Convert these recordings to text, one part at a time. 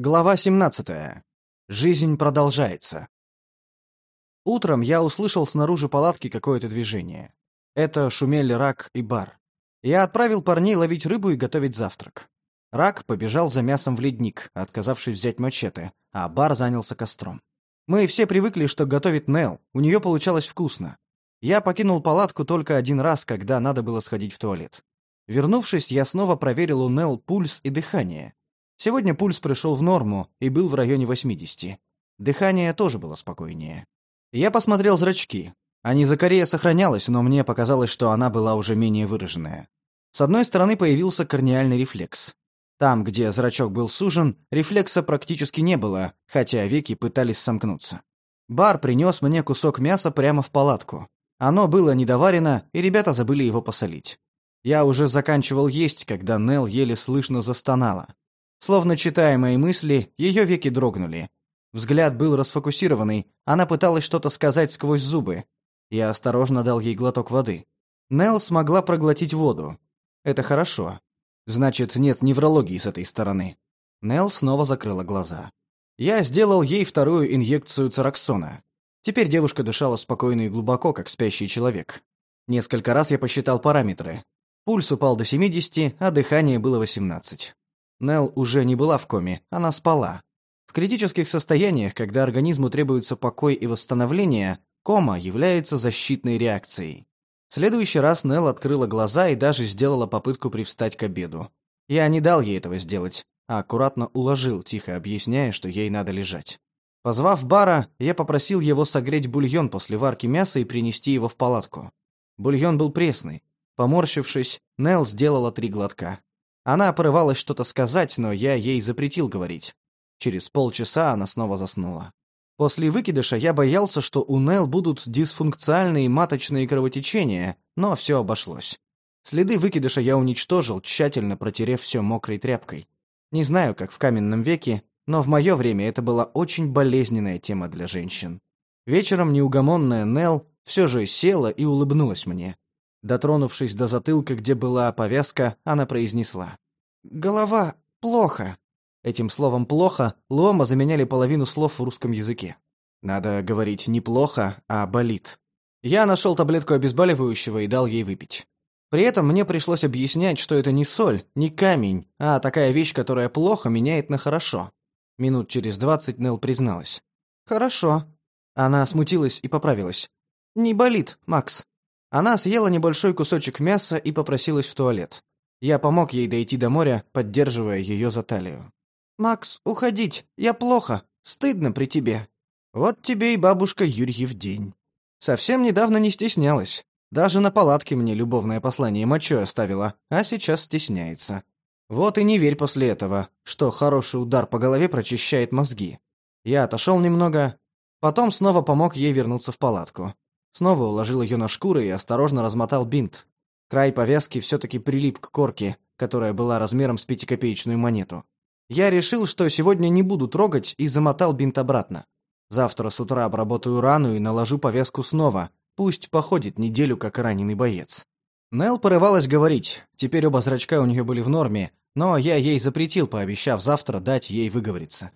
Глава 17. Жизнь продолжается. Утром я услышал снаружи палатки какое-то движение. Это шумели Рак и Бар. Я отправил парней ловить рыбу и готовить завтрак. Рак побежал за мясом в ледник, отказавшись взять мачете, а Бар занялся костром. Мы все привыкли, что готовит Нел, у нее получалось вкусно. Я покинул палатку только один раз, когда надо было сходить в туалет. Вернувшись, я снова проверил у Нел пульс и дыхание. Сегодня пульс пришел в норму и был в районе 80. Дыхание тоже было спокойнее. Я посмотрел зрачки. Они Закарея сохранялась, но мне показалось, что она была уже менее выраженная. С одной стороны появился корниальный рефлекс. Там, где зрачок был сужен, рефлекса практически не было, хотя веки пытались сомкнуться. Бар принес мне кусок мяса прямо в палатку. Оно было недоварено, и ребята забыли его посолить. Я уже заканчивал есть, когда Нел еле слышно застонала. Словно читая мои мысли, ее веки дрогнули. Взгляд был расфокусированный, она пыталась что-то сказать сквозь зубы. Я осторожно дал ей глоток воды. Нелл смогла проглотить воду. Это хорошо. Значит, нет неврологии с этой стороны. Нелл снова закрыла глаза. Я сделал ей вторую инъекцию цараксона. Теперь девушка дышала спокойно и глубоко, как спящий человек. Несколько раз я посчитал параметры. Пульс упал до 70, а дыхание было 18. Нел уже не была в коме, она спала. В критических состояниях, когда организму требуется покой и восстановление, кома является защитной реакцией. В следующий раз Нел открыла глаза и даже сделала попытку привстать к обеду. Я не дал ей этого сделать, а аккуратно уложил, тихо объясняя, что ей надо лежать. Позвав Бара, я попросил его согреть бульон после варки мяса и принести его в палатку. Бульон был пресный. Поморщившись, Нел сделала три глотка. Она порывалась что-то сказать, но я ей запретил говорить. Через полчаса она снова заснула. После выкидыша я боялся, что у Нел будут дисфункциальные маточные кровотечения, но все обошлось. Следы выкидыша я уничтожил, тщательно протерев все мокрой тряпкой. Не знаю, как в каменном веке, но в мое время это была очень болезненная тема для женщин. Вечером неугомонная Нел все же села и улыбнулась мне. Дотронувшись до затылка, где была повязка, она произнесла. «Голова плохо». Этим словом «плохо» Лома заменяли половину слов в русском языке. Надо говорить не «плохо», а «болит». Я нашел таблетку обезболивающего и дал ей выпить. При этом мне пришлось объяснять, что это не соль, не камень, а такая вещь, которая плохо меняет на хорошо. Минут через двадцать Нел призналась. «Хорошо». Она смутилась и поправилась. «Не болит, Макс». Она съела небольшой кусочек мяса и попросилась в туалет. Я помог ей дойти до моря, поддерживая ее за талию. «Макс, уходить, я плохо, стыдно при тебе». Вот тебе и бабушка Юрьев день. Совсем недавно не стеснялась. Даже на палатке мне любовное послание мочой оставила, а сейчас стесняется. Вот и не верь после этого, что хороший удар по голове прочищает мозги. Я отошел немного, потом снова помог ей вернуться в палатку. Снова уложил ее на шкуры и осторожно размотал бинт. Край повязки все-таки прилип к корке, которая была размером с пятикопеечную монету. Я решил, что сегодня не буду трогать, и замотал бинт обратно. Завтра с утра обработаю рану и наложу повязку снова. Пусть походит неделю, как раненый боец. Нел порывалась говорить. Теперь оба зрачка у нее были в норме, но я ей запретил, пообещав завтра дать ей выговориться.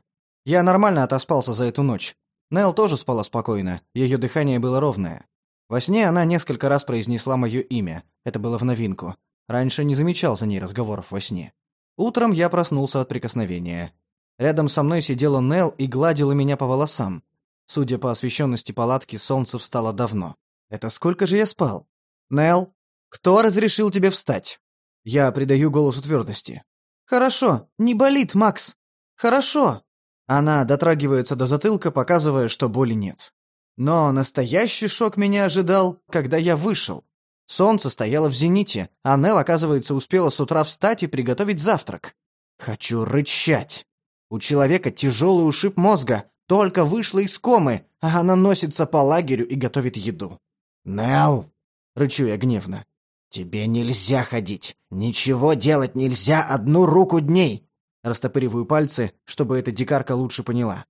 Я нормально отоспался за эту ночь. Нел тоже спала спокойно, ее дыхание было ровное. Во сне она несколько раз произнесла мое имя. Это было в новинку. Раньше не замечал за ней разговоров во сне. Утром я проснулся от прикосновения. Рядом со мной сидела Нел и гладила меня по волосам. Судя по освещенности палатки, солнце встало давно. Это сколько же я спал? Нел, кто разрешил тебе встать? Я придаю голосу твердости. Хорошо, не болит, Макс. Хорошо. Она дотрагивается до затылка, показывая, что боли нет. Но настоящий шок меня ожидал, когда я вышел. Солнце стояло в зените, а Нел, оказывается, успела с утра встать и приготовить завтрак. Хочу рычать. У человека тяжелый ушиб мозга, только вышла из комы, а она носится по лагерю и готовит еду. «Нелл!» — рычу я гневно. «Тебе нельзя ходить. Ничего делать нельзя одну руку дней. Растопыриваю пальцы, чтобы эта дикарка лучше поняла.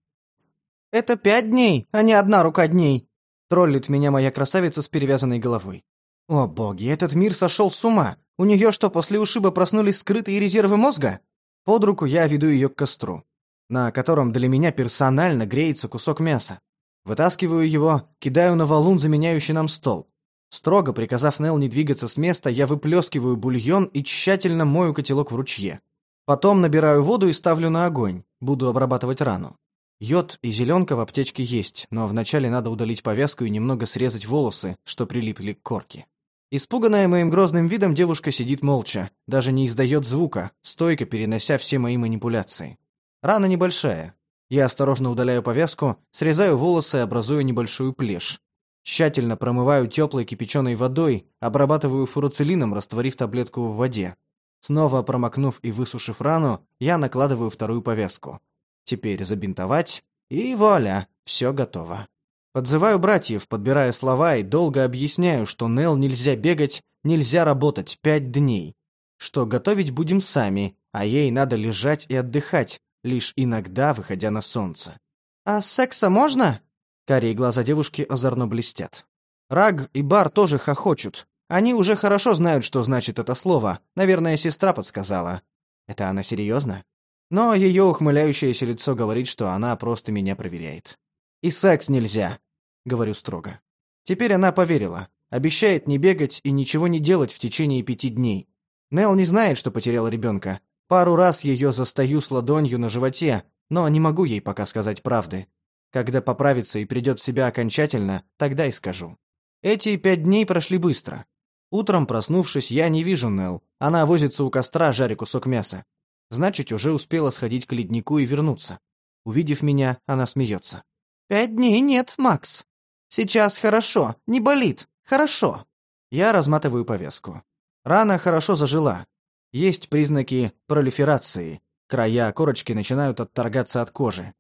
«Это пять дней, а не одна рука дней!» Троллит меня моя красавица с перевязанной головой. «О боги, этот мир сошел с ума! У нее что, после ушиба проснулись скрытые резервы мозга?» Под руку я веду ее к костру. на котором для меня персонально греется кусок мяса. Вытаскиваю его, кидаю на валун, заменяющий нам стол. Строго приказав Нел не двигаться с места, я выплескиваю бульон и тщательно мою котелок в ручье. Потом набираю воду и ставлю на огонь. Буду обрабатывать рану. Йод и зеленка в аптечке есть, но вначале надо удалить повязку и немного срезать волосы, что прилипли к корке. Испуганная моим грозным видом, девушка сидит молча, даже не издает звука, стойко перенося все мои манипуляции. Рана небольшая. Я осторожно удаляю повязку, срезаю волосы и образую небольшую плешь. Тщательно промываю теплой кипяченой водой, обрабатываю фуруцилином, растворив таблетку в воде. Снова промокнув и высушив рану, я накладываю вторую повязку. Теперь забинтовать, и вуаля, все готово. Подзываю братьев, подбирая слова, и долго объясняю, что Нел нельзя бегать, нельзя работать пять дней. Что готовить будем сами, а ей надо лежать и отдыхать, лишь иногда выходя на солнце. «А секса можно?» Карие глаза девушки озорно блестят. Раг и Бар тоже хохочут. Они уже хорошо знают, что значит это слово. Наверное, сестра подсказала. Это она серьезно? Но ее ухмыляющееся лицо говорит, что она просто меня проверяет. «И секс нельзя», — говорю строго. Теперь она поверила. Обещает не бегать и ничего не делать в течение пяти дней. Нел не знает, что потеряла ребенка. Пару раз ее застаю с ладонью на животе, но не могу ей пока сказать правды. Когда поправится и придет в себя окончательно, тогда и скажу. Эти пять дней прошли быстро. Утром, проснувшись, я не вижу Нел. Она возится у костра, жаря кусок мяса. Значит, уже успела сходить к леднику и вернуться. Увидев меня, она смеется. «Пять дней нет, Макс. Сейчас хорошо, не болит, хорошо». Я разматываю повязку. Рана хорошо зажила. Есть признаки пролиферации. Края корочки начинают отторгаться от кожи.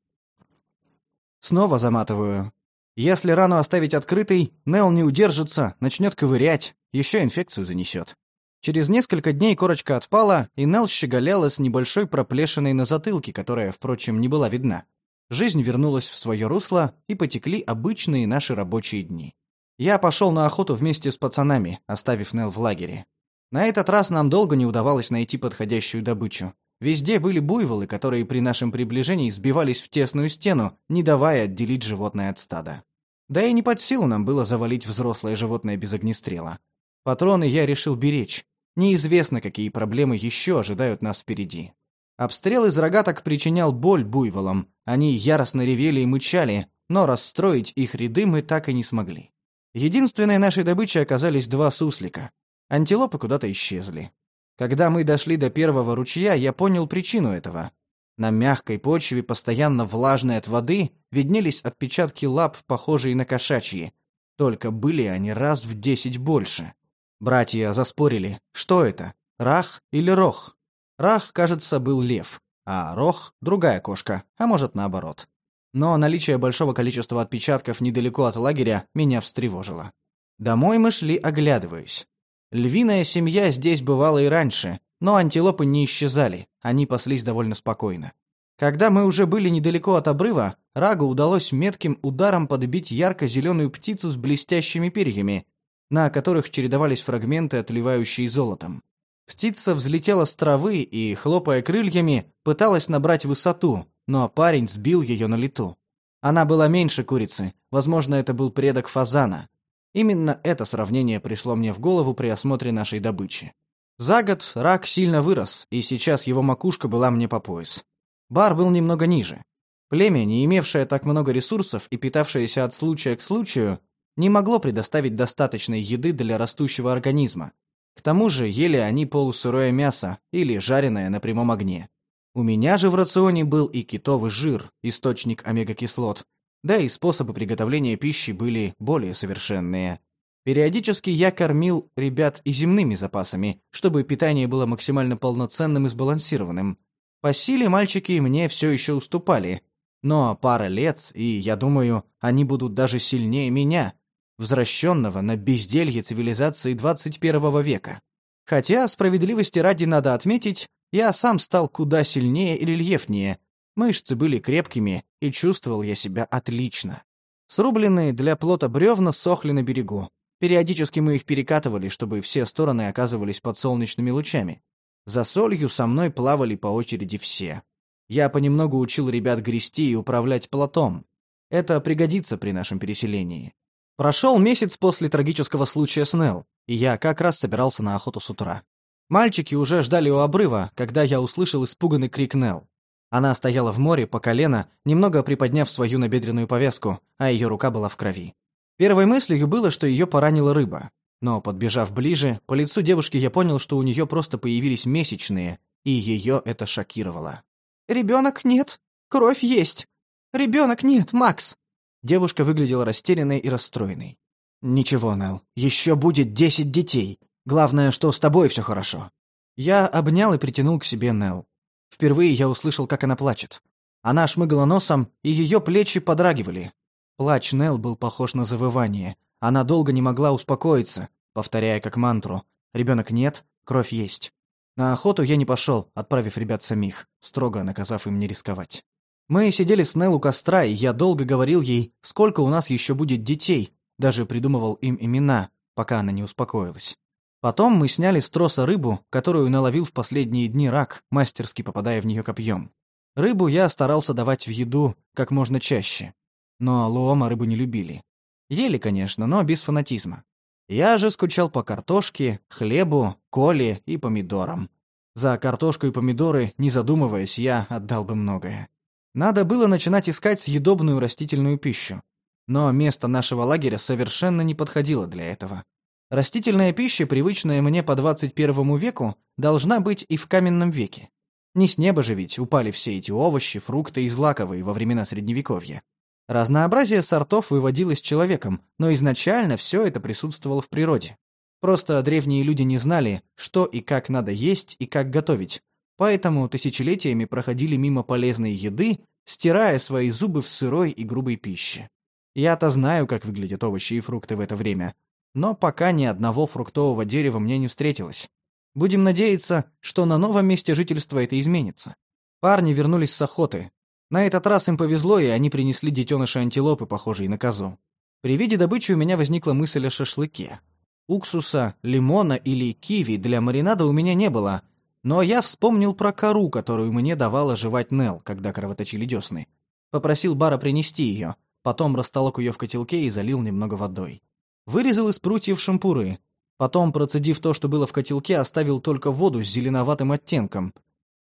Снова заматываю. Если рану оставить открытой, Нел не удержится, начнет ковырять, еще инфекцию занесет. Через несколько дней корочка отпала, и Нел щеголяла с небольшой проплешиной на затылке, которая, впрочем, не была видна. Жизнь вернулась в свое русло, и потекли обычные наши рабочие дни. Я пошел на охоту вместе с пацанами, оставив Нел в лагере. На этот раз нам долго не удавалось найти подходящую добычу. Везде были буйволы, которые при нашем приближении сбивались в тесную стену, не давая отделить животное от стада. Да и не под силу нам было завалить взрослое животное без огнестрела. Патроны я решил беречь. Неизвестно, какие проблемы еще ожидают нас впереди. Обстрел из рогаток причинял боль буйволам. Они яростно ревели и мычали, но расстроить их ряды мы так и не смогли. Единственной нашей добычей оказались два суслика. Антилопы куда-то исчезли. Когда мы дошли до первого ручья, я понял причину этого. На мягкой почве, постоянно влажной от воды, виднелись отпечатки лап, похожие на кошачьи. Только были они раз в десять больше. Братья заспорили, что это, рах или рох? Рах, кажется, был лев, а Рох — другая кошка, а может наоборот. Но наличие большого количества отпечатков недалеко от лагеря меня встревожило. Домой мы шли, оглядываясь. Львиная семья здесь бывала и раньше, но антилопы не исчезали, они паслись довольно спокойно. Когда мы уже были недалеко от обрыва, Рагу удалось метким ударом подбить ярко-зеленую птицу с блестящими перьями, на которых чередовались фрагменты, отливающие золотом. Птица взлетела с травы и, хлопая крыльями, пыталась набрать высоту, но парень сбил ее на лету. Она была меньше курицы, возможно, это был предок фазана. Именно это сравнение пришло мне в голову при осмотре нашей добычи. За год рак сильно вырос, и сейчас его макушка была мне по пояс. Бар был немного ниже. Племя, не имевшее так много ресурсов и питавшееся от случая к случаю, не могло предоставить достаточной еды для растущего организма, к тому же ели они полусырое мясо или жареное на прямом огне. У меня же в рационе был и китовый жир, источник омега-кислот, да и способы приготовления пищи были более совершенные. Периодически я кормил ребят и земными запасами, чтобы питание было максимально полноценным и сбалансированным. По силе мальчики мне все еще уступали, но пара лет, и, я думаю, они будут даже сильнее меня, возвращенного на безделье цивилизации 21 века. Хотя, справедливости ради надо отметить, я сам стал куда сильнее и рельефнее. Мышцы были крепкими, и чувствовал я себя отлично. Срубленные для плота бревна сохли на берегу. Периодически мы их перекатывали, чтобы все стороны оказывались под солнечными лучами. За солью со мной плавали по очереди все. Я понемногу учил ребят грести и управлять плотом. Это пригодится при нашем переселении. Прошел месяц после трагического случая с Нелл, и я как раз собирался на охоту с утра. Мальчики уже ждали у обрыва, когда я услышал испуганный крик Нелл. Она стояла в море по колено, немного приподняв свою набедренную повязку, а ее рука была в крови. Первой мыслью было, что ее поранила рыба. Но, подбежав ближе, по лицу девушки я понял, что у нее просто появились месячные, и ее это шокировало. «Ребенок нет, кровь есть. Ребенок нет, Макс!» Девушка выглядела растерянной и расстроенной. «Ничего, Нелл, еще будет десять детей. Главное, что с тобой все хорошо». Я обнял и притянул к себе Нелл. Впервые я услышал, как она плачет. Она шмыгала носом, и ее плечи подрагивали. Плач Нелл был похож на завывание. Она долго не могла успокоиться, повторяя как мантру «Ребенок нет, кровь есть». На охоту я не пошел, отправив ребят самих, строго наказав им не рисковать. Мы сидели с Нелл у костра, и я долго говорил ей, сколько у нас еще будет детей, даже придумывал им имена, пока она не успокоилась. Потом мы сняли с троса рыбу, которую наловил в последние дни рак, мастерски попадая в нее копьем. Рыбу я старался давать в еду как можно чаще. Но Луома рыбу не любили. Ели, конечно, но без фанатизма. Я же скучал по картошке, хлебу, коле и помидорам. За картошку и помидоры, не задумываясь, я отдал бы многое. Надо было начинать искать съедобную растительную пищу. Но место нашего лагеря совершенно не подходило для этого. Растительная пища, привычная мне по 21 веку, должна быть и в каменном веке. Не с неба же ведь упали все эти овощи, фрукты и злаковые во времена Средневековья. Разнообразие сортов выводилось человеком, но изначально все это присутствовало в природе. Просто древние люди не знали, что и как надо есть и как готовить, поэтому тысячелетиями проходили мимо полезной еды, стирая свои зубы в сырой и грубой пище. Я-то знаю, как выглядят овощи и фрукты в это время, но пока ни одного фруктового дерева мне не встретилось. Будем надеяться, что на новом месте жительства это изменится. Парни вернулись с охоты. На этот раз им повезло, и они принесли детеныши антилопы, похожие на козу. При виде добычи у меня возникла мысль о шашлыке. Уксуса, лимона или киви для маринада у меня не было, но я вспомнил про кору, которую мне давала жевать Нел, когда кровоточили десны. Попросил Бара принести ее, потом растолок ее в котелке и залил немного водой. Вырезал из прутьев шампуры. Потом, процедив то, что было в котелке, оставил только воду с зеленоватым оттенком.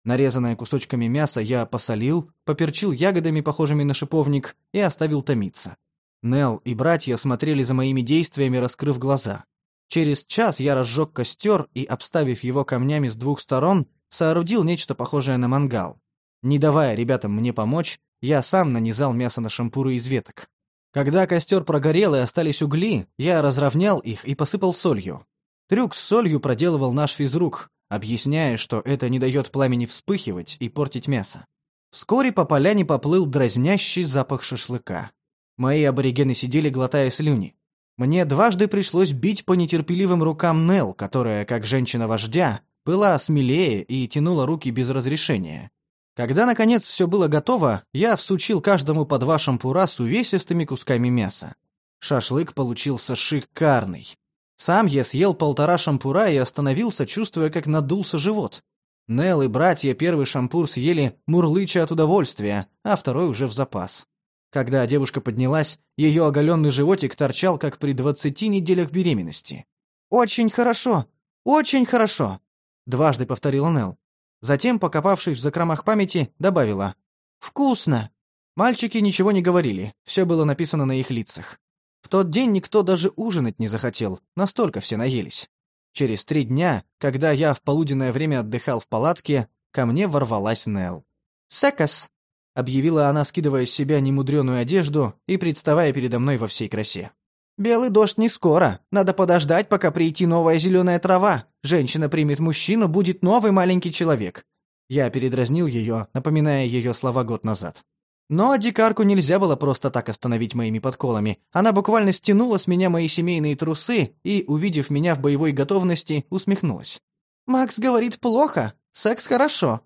Нарезанное кусочками мясо я посолил, поперчил ягодами, похожими на шиповник, и оставил томиться. Нел и братья смотрели за моими действиями, раскрыв глаза. Через час я разжег костер и, обставив его камнями с двух сторон, соорудил нечто похожее на мангал. Не давая ребятам мне помочь, я сам нанизал мясо на шампуры из веток. Когда костер прогорел и остались угли, я разровнял их и посыпал солью. Трюк с солью проделывал наш физрук, объясняя, что это не дает пламени вспыхивать и портить мясо. Вскоре по поляне поплыл дразнящий запах шашлыка. Мои аборигены сидели, глотая слюни. Мне дважды пришлось бить по нетерпеливым рукам Нел, которая, как женщина-вождя, была смелее и тянула руки без разрешения. Когда, наконец, все было готово, я всучил каждому по два шампура с увесистыми кусками мяса. Шашлык получился шикарный. Сам я съел полтора шампура и остановился, чувствуя, как надулся живот. Нел и братья первый шампур съели, мурлыча от удовольствия, а второй уже в запас. Когда девушка поднялась, ее оголенный животик торчал, как при двадцати неделях беременности. «Очень хорошо! Очень хорошо!» — дважды повторила Нел. Затем, покопавшись в закромах памяти, добавила «Вкусно!». Мальчики ничего не говорили, все было написано на их лицах. В тот день никто даже ужинать не захотел, настолько все наелись. Через три дня, когда я в полуденное время отдыхал в палатке, ко мне ворвалась Нел. «Секас!» — объявила она, скидывая с себя немудреную одежду и представая передо мной во всей красе. «Белый дождь не скоро. Надо подождать, пока прийти новая зеленая трава. Женщина примет мужчину, будет новый маленький человек». Я передразнил ее, напоминая ее слова год назад. Но дикарку нельзя было просто так остановить моими подколами. Она буквально стянула с меня мои семейные трусы и, увидев меня в боевой готовности, усмехнулась. «Макс говорит плохо, секс хорошо».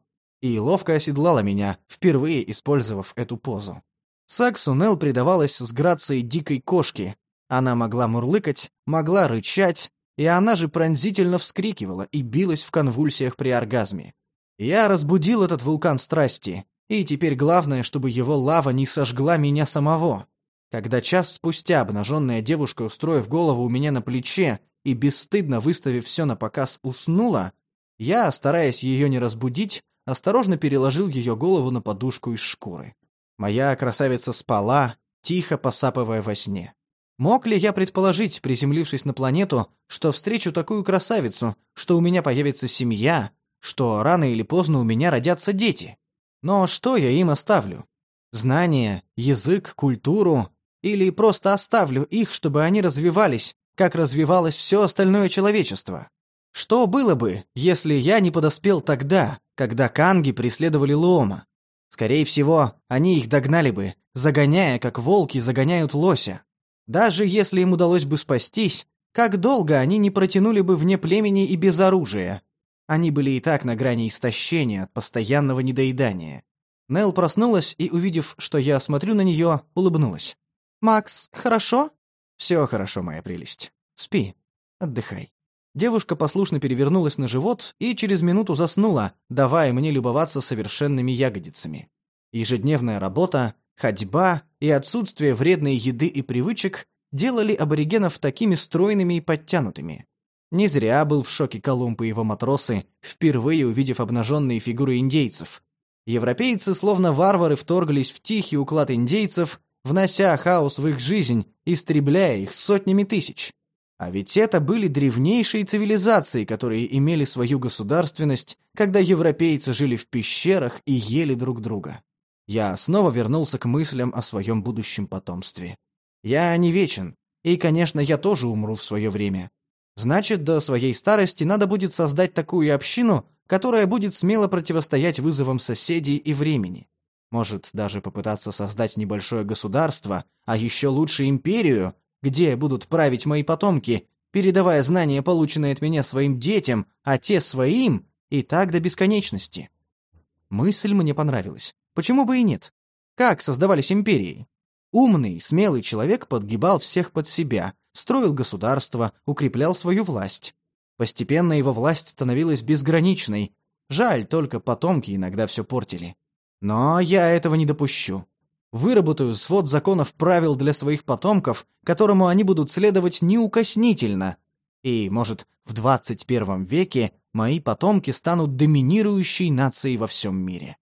И ловко оседлала меня, впервые использовав эту позу. Сексу Нелл предавалась с грацией дикой кошки, она могла мурлыкать, могла рычать, и она же пронзительно вскрикивала и билась в конвульсиях при оргазме. Я разбудил этот вулкан страсти, И теперь главное, чтобы его лава не сожгла меня самого. Когда час спустя обнаженная девушка, устроив голову у меня на плече и бесстыдно выставив все на показ, уснула, я, стараясь ее не разбудить, осторожно переложил ее голову на подушку из шкуры. Моя красавица спала, тихо посапывая во сне. Мог ли я предположить, приземлившись на планету, что встречу такую красавицу, что у меня появится семья, что рано или поздно у меня родятся дети? Но что я им оставлю? Знания, язык, культуру? Или просто оставлю их, чтобы они развивались, как развивалось все остальное человечество? Что было бы, если я не подоспел тогда, когда канги преследовали Лома? Скорее всего, они их догнали бы, загоняя, как волки загоняют лося. Даже если им удалось бы спастись, как долго они не протянули бы вне племени и без оружия? Они были и так на грани истощения от постоянного недоедания. Нел проснулась и, увидев, что я смотрю на нее, улыбнулась. «Макс, хорошо?» «Все хорошо, моя прелесть. Спи. Отдыхай». Девушка послушно перевернулась на живот и через минуту заснула, давая мне любоваться совершенными ягодицами. Ежедневная работа, Ходьба и отсутствие вредной еды и привычек делали аборигенов такими стройными и подтянутыми. Не зря был в шоке Колумб и его матросы, впервые увидев обнаженные фигуры индейцев. Европейцы, словно варвары, вторглись в тихий уклад индейцев, внося хаос в их жизнь, истребляя их сотнями тысяч. А ведь это были древнейшие цивилизации, которые имели свою государственность, когда европейцы жили в пещерах и ели друг друга. Я снова вернулся к мыслям о своем будущем потомстве. Я не вечен, и, конечно, я тоже умру в свое время. Значит, до своей старости надо будет создать такую общину, которая будет смело противостоять вызовам соседей и времени. Может, даже попытаться создать небольшое государство, а еще лучше империю, где будут править мои потомки, передавая знания, полученные от меня своим детям, а те своим, и так до бесконечности. Мысль мне понравилась. Почему бы и нет? Как создавались империи? Умный, смелый человек подгибал всех под себя, строил государство, укреплял свою власть. Постепенно его власть становилась безграничной. Жаль, только потомки иногда все портили. Но я этого не допущу. Выработаю свод законов правил для своих потомков, которому они будут следовать неукоснительно. И, может, в 21 веке мои потомки станут доминирующей нацией во всем мире.